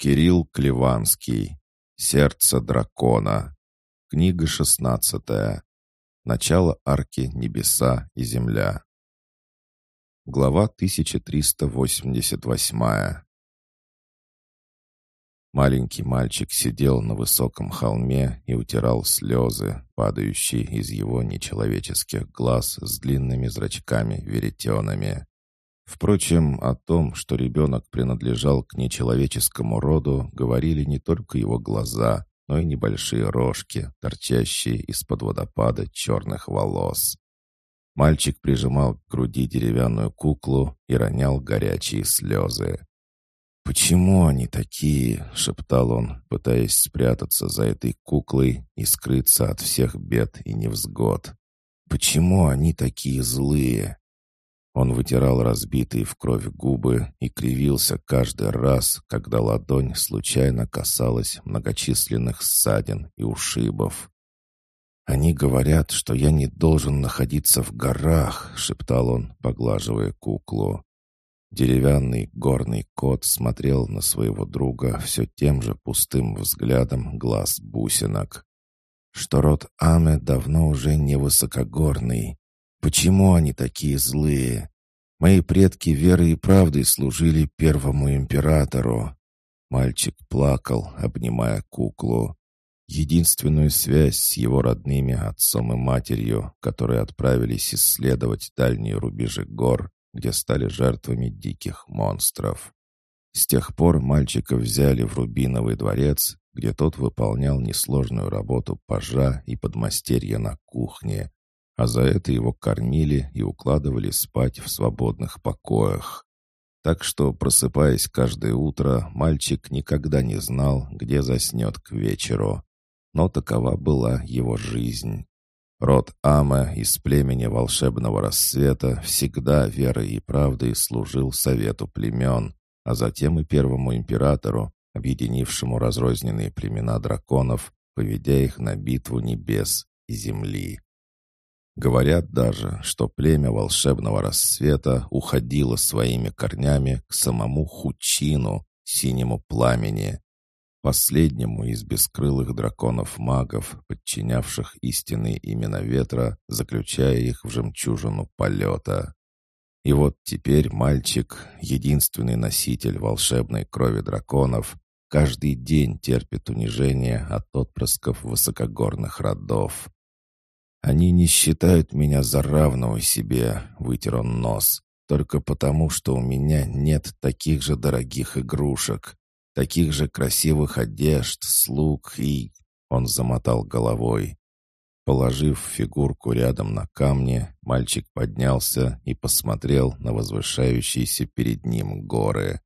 Кирилл Клеванский. Сердце дракона. Книга шестнадцатая. Начало арки «Небеса и земля». Глава 1388. Маленький мальчик сидел на высоком холме и утирал слезы, падающие из его нечеловеческих глаз с длинными зрачками-веретенами. Впрочем, о том, что ребенок принадлежал к нечеловеческому роду, говорили не только его глаза, но и небольшие рожки, торчащие из-под водопада черных волос. Мальчик прижимал к груди деревянную куклу и ронял горячие слезы. «Почему они такие?» — шептал он, пытаясь спрятаться за этой куклой и скрыться от всех бед и невзгод. «Почему они такие злые?» Он вытирал разбитые в кровь губы и кривился каждый раз, когда ладонь случайно касалась многочисленных ссадин и ушибов. «Они говорят, что я не должен находиться в горах», — шептал он, поглаживая куклу. Деревянный горный кот смотрел на своего друга все тем же пустым взглядом глаз бусинок. Что род Аме давно уже не высокогорный, Почему они такие злые? Мои предки верой и правдой служили первому императору. Мальчик плакал, обнимая куклу. Единственную связь с его родными отцом и матерью, которые отправились исследовать дальние рубежи гор, где стали жертвами диких монстров. С тех пор мальчика взяли в Рубиновый дворец, где тот выполнял несложную работу пажа и подмастерья на кухне, а за это его кормили и укладывали спать в свободных покоях. Так что, просыпаясь каждое утро, мальчик никогда не знал, где заснет к вечеру. Но такова была его жизнь. Род Ама из племени волшебного рассвета всегда верой и правдой служил совету племен, а затем и первому императору, объединившему разрозненные племена драконов, поведя их на битву небес и земли. Говорят даже, что племя волшебного рассвета уходило своими корнями к самому Хучину, синему пламени, последнему из бескрылых драконов-магов, подчинявших истинные имена ветра, заключая их в жемчужину полета. И вот теперь мальчик, единственный носитель волшебной крови драконов, каждый день терпит унижение от отпрысков высокогорных родов. «Они не считают меня за равного себе», — вытер он нос, «только потому, что у меня нет таких же дорогих игрушек, таких же красивых одежд, слуг и...» Он замотал головой. Положив фигурку рядом на камне, мальчик поднялся и посмотрел на возвышающиеся перед ним горы.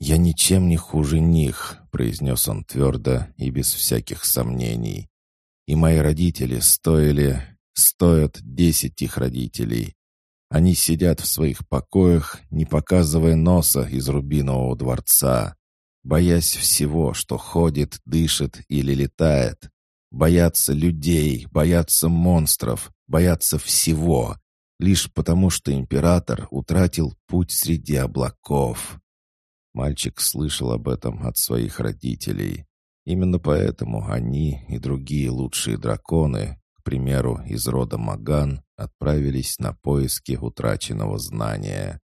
«Я ничем не хуже них», — произнес он твердо и без всяких сомнений. И мои родители стоили, стоят десять их родителей. Они сидят в своих покоях, не показывая носа из рубинового дворца, боясь всего, что ходит, дышит или летает. Боятся людей, боятся монстров, боятся всего, лишь потому что император утратил путь среди облаков. Мальчик слышал об этом от своих родителей. Именно поэтому они и другие лучшие драконы, к примеру, из рода Маган, отправились на поиски утраченного знания.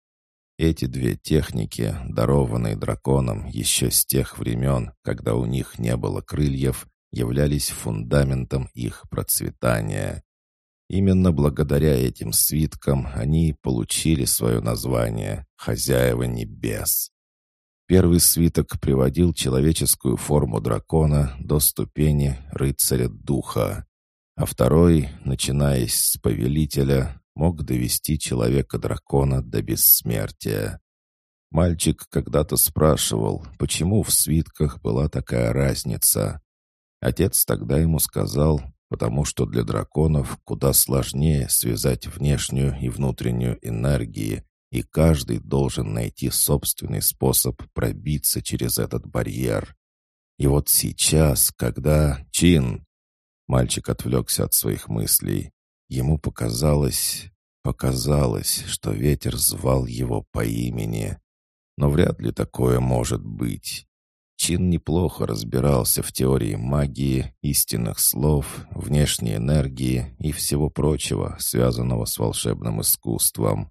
Эти две техники, дарованные драконом еще с тех времен, когда у них не было крыльев, являлись фундаментом их процветания. Именно благодаря этим свиткам они получили свое название «Хозяева небес». Первый свиток приводил человеческую форму дракона до ступени рыцаря духа, а второй, начиная с повелителя, мог довести человека-дракона до бессмертия. Мальчик когда-то спрашивал, почему в свитках была такая разница. Отец тогда ему сказал, потому что для драконов куда сложнее связать внешнюю и внутреннюю энергии, и каждый должен найти собственный способ пробиться через этот барьер. И вот сейчас, когда Чин... Мальчик отвлекся от своих мыслей. Ему показалось... Показалось, что ветер звал его по имени. Но вряд ли такое может быть. Чин неплохо разбирался в теории магии, истинных слов, внешней энергии и всего прочего, связанного с волшебным искусством.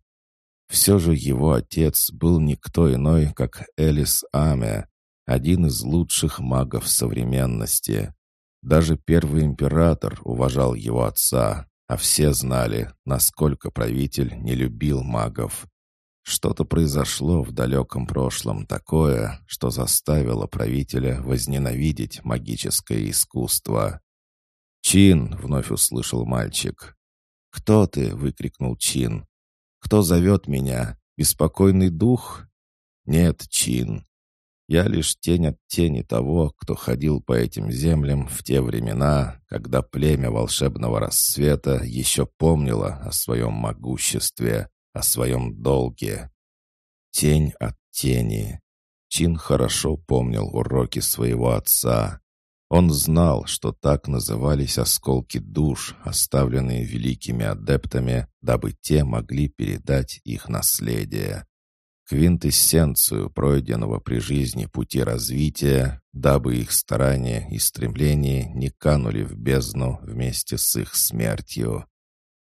Все же его отец был никто иной, как Элис Аме, один из лучших магов современности. Даже первый император уважал его отца, а все знали, насколько правитель не любил магов. Что-то произошло в далеком прошлом такое, что заставило правителя возненавидеть магическое искусство. «Чин!» — вновь услышал мальчик. «Кто ты?» — выкрикнул Чин. «Кто зовет меня? Беспокойный дух?» «Нет, Чин. Я лишь тень от тени того, кто ходил по этим землям в те времена, когда племя волшебного рассвета еще помнило о своем могуществе, о своем долге. Тень от тени. Чин хорошо помнил уроки своего отца. Он знал, что так назывались осколки душ, оставленные великими адептами, дабы те могли передать их наследие. Квинтэссенцию пройденного при жизни пути развития, дабы их старания и стремления не канули в бездну вместе с их смертью.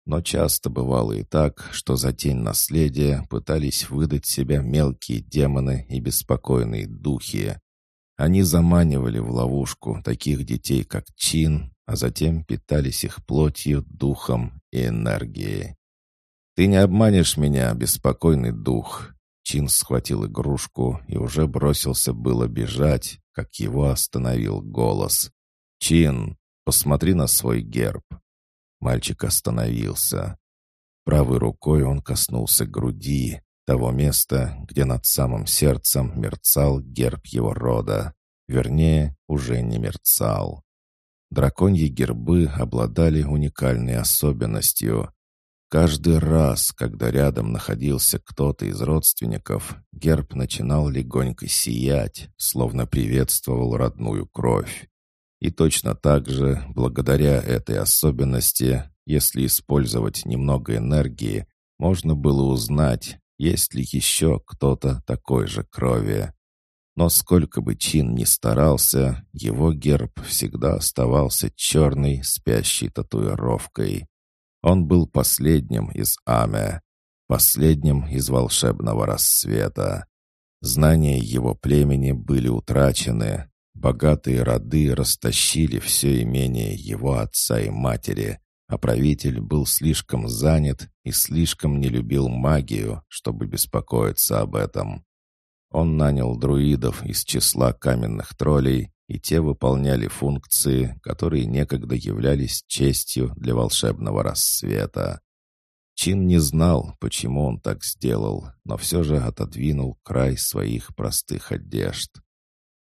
Но часто бывало и так, что за тень наследия пытались выдать себя мелкие демоны и беспокойные духи. Они заманивали в ловушку таких детей, как Чин, а затем питались их плотью, духом и энергией. «Ты не обманешь меня, беспокойный дух!» Чин схватил игрушку и уже бросился было бежать, как его остановил голос. «Чин, посмотри на свой герб!» Мальчик остановился. Правой рукой он коснулся груди, того места, где над самым сердцем мерцал герб его рода. Вернее, уже не мерцал. Драконьи гербы обладали уникальной особенностью. Каждый раз, когда рядом находился кто-то из родственников, герб начинал легонько сиять, словно приветствовал родную кровь. И точно так же, благодаря этой особенности, если использовать немного энергии, можно было узнать, есть ли еще кто-то такой же крови. Но сколько бы Чин ни старался, его герб всегда оставался черной, спящей татуировкой. Он был последним из Аме, последним из волшебного рассвета. Знания его племени были утрачены, Богатые роды растащили все имение его отца и матери, а правитель был слишком занят и слишком не любил магию, чтобы беспокоиться об этом. Он нанял друидов из числа каменных троллей, и те выполняли функции, которые некогда являлись честью для волшебного рассвета. Чин не знал, почему он так сделал, но все же отодвинул край своих простых одежд.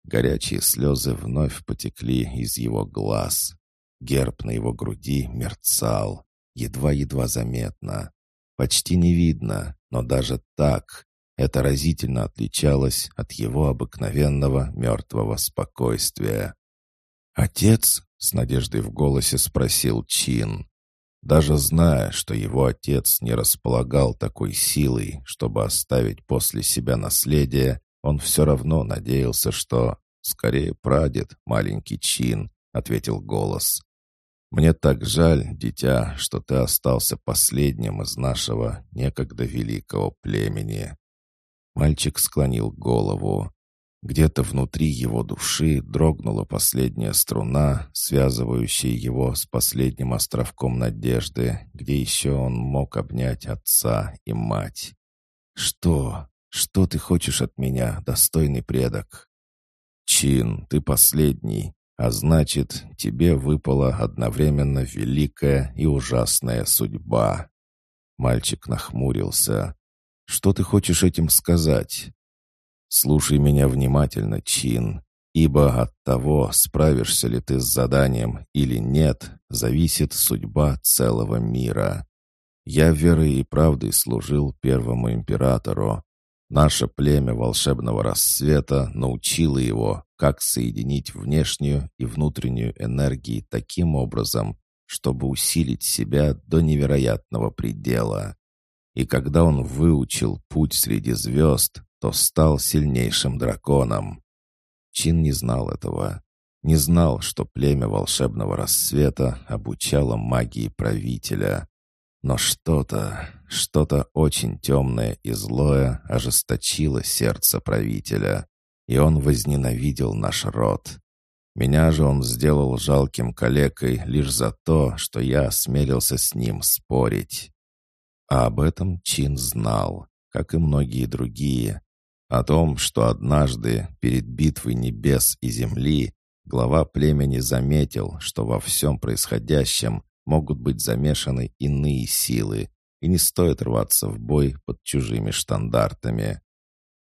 Горячие слезы вновь потекли из его глаз. Герб на его груди мерцал, едва-едва заметно. Почти не видно, но даже так это разительно отличалось от его обыкновенного мертвого спокойствия. «Отец?» — с надеждой в голосе спросил Чин. Даже зная, что его отец не располагал такой силой, чтобы оставить после себя наследие, он все равно надеялся, что... «Скорее прадед, маленький Чин», — ответил голос. «Мне так жаль, дитя, что ты остался последним из нашего некогда великого племени». Мальчик склонил голову. Где-то внутри его души дрогнула последняя струна, связывающая его с последним островком надежды, где еще он мог обнять отца и мать. «Что? Что ты хочешь от меня, достойный предок?» «Чин, ты последний, а значит, тебе выпала одновременно великая и ужасная судьба». Мальчик нахмурился. «Что ты хочешь этим сказать?» «Слушай меня внимательно, Чин, ибо от того, справишься ли ты с заданием или нет, зависит судьба целого мира. Я верой и правдой служил первому императору, Наше племя волшебного рассвета научило его, как соединить внешнюю и внутреннюю энергии таким образом, чтобы усилить себя до невероятного предела. И когда он выучил путь среди звезд, то стал сильнейшим драконом. Чин не знал этого. Не знал, что племя волшебного рассвета обучало магии правителя. Но что-то, что-то очень темное и злое ожесточило сердце правителя, и он возненавидел наш род. Меня же он сделал жалким калекой лишь за то, что я осмелился с ним спорить. А об этом Чин знал, как и многие другие. О том, что однажды, перед битвой небес и земли, глава племени заметил, что во всем происходящем могут быть замешаны иные силы, и не стоит рваться в бой под чужими штандартами.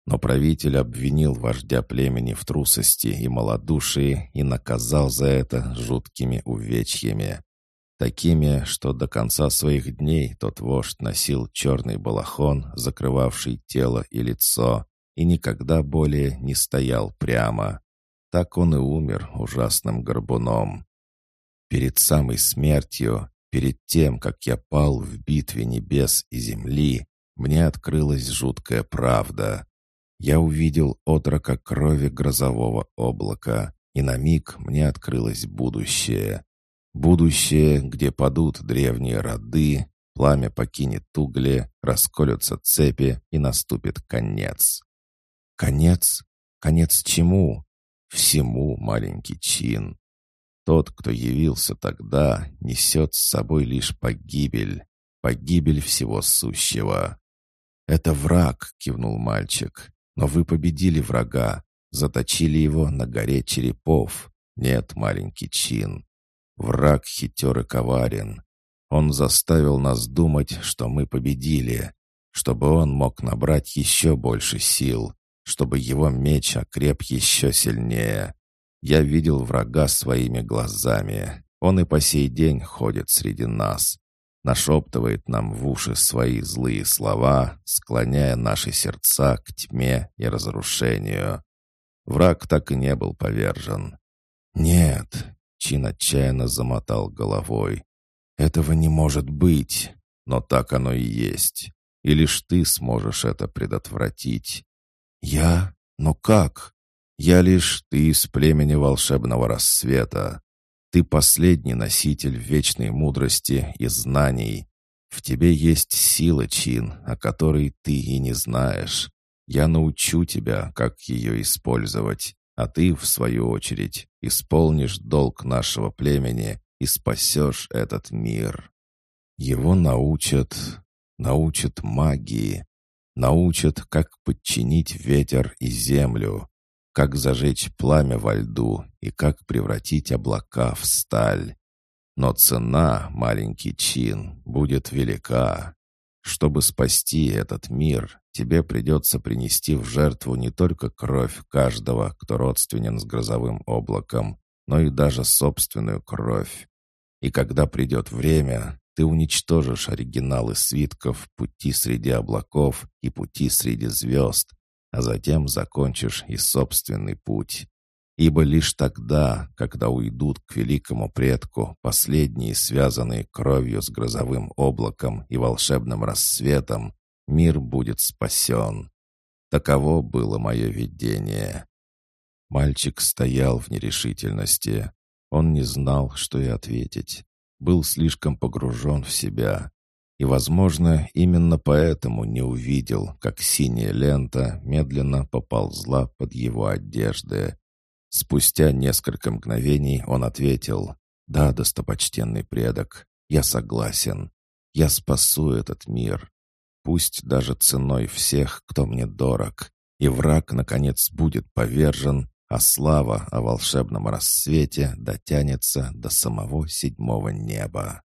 Но правитель обвинил вождя племени в трусости и малодушии и наказал за это жуткими увечьями. Такими, что до конца своих дней тот вождь носил черный балахон, закрывавший тело и лицо, и никогда более не стоял прямо. Так он и умер ужасным горбуном. Перед самой смертью, перед тем, как я пал в битве небес и земли, мне открылась жуткая правда. Я увидел отрока крови грозового облака, и на миг мне открылось будущее. Будущее, где падут древние роды, пламя покинет угли, расколются цепи и наступит конец. Конец? Конец чему? Всему, маленький чин. Тот, кто явился тогда, несет с собой лишь погибель, погибель всего сущего. «Это враг», — кивнул мальчик. «Но вы победили врага, заточили его на горе черепов. Нет, маленький чин, Враг хитер и коварен. Он заставил нас думать, что мы победили, чтобы он мог набрать еще больше сил, чтобы его меч окреп еще сильнее. Я видел врага своими глазами. Он и по сей день ходит среди нас, нашептывает нам в уши свои злые слова, склоняя наши сердца к тьме и разрушению. Враг так и не был повержен. Нет, Чин отчаянно замотал головой. «Этого не может быть, но так оно и есть. И лишь ты сможешь это предотвратить». «Я? Но как? Я лишь ты из племени волшебного рассвета. Ты последний носитель вечной мудрости и знаний. В тебе есть сила, Чин, о которой ты и не знаешь. Я научу тебя, как ее использовать а ты, в свою очередь, исполнишь долг нашего племени и спасешь этот мир. Его научат, научат магии, научат, как подчинить ветер и землю, как зажечь пламя во льду и как превратить облака в сталь. Но цена, маленький чин, будет велика. Чтобы спасти этот мир, тебе придется принести в жертву не только кровь каждого, кто родственен с грозовым облаком, но и даже собственную кровь. И когда придет время, ты уничтожишь оригиналы свитков «Пути среди облаков» и «Пути среди звезд», а затем закончишь и собственный путь. Ибо лишь тогда, когда уйдут к великому предку последние связанные кровью с грозовым облаком и волшебным рассветом, мир будет спасен. Таково было мое видение. Мальчик стоял в нерешительности. Он не знал, что и ответить. Был слишком погружен в себя. И, возможно, именно поэтому не увидел, как синяя лента медленно поползла под его одежды, Спустя несколько мгновений он ответил, «Да, достопочтенный предок, я согласен. Я спасу этот мир. Пусть даже ценой всех, кто мне дорог. И враг, наконец, будет повержен, а слава о волшебном рассвете дотянется до самого седьмого неба».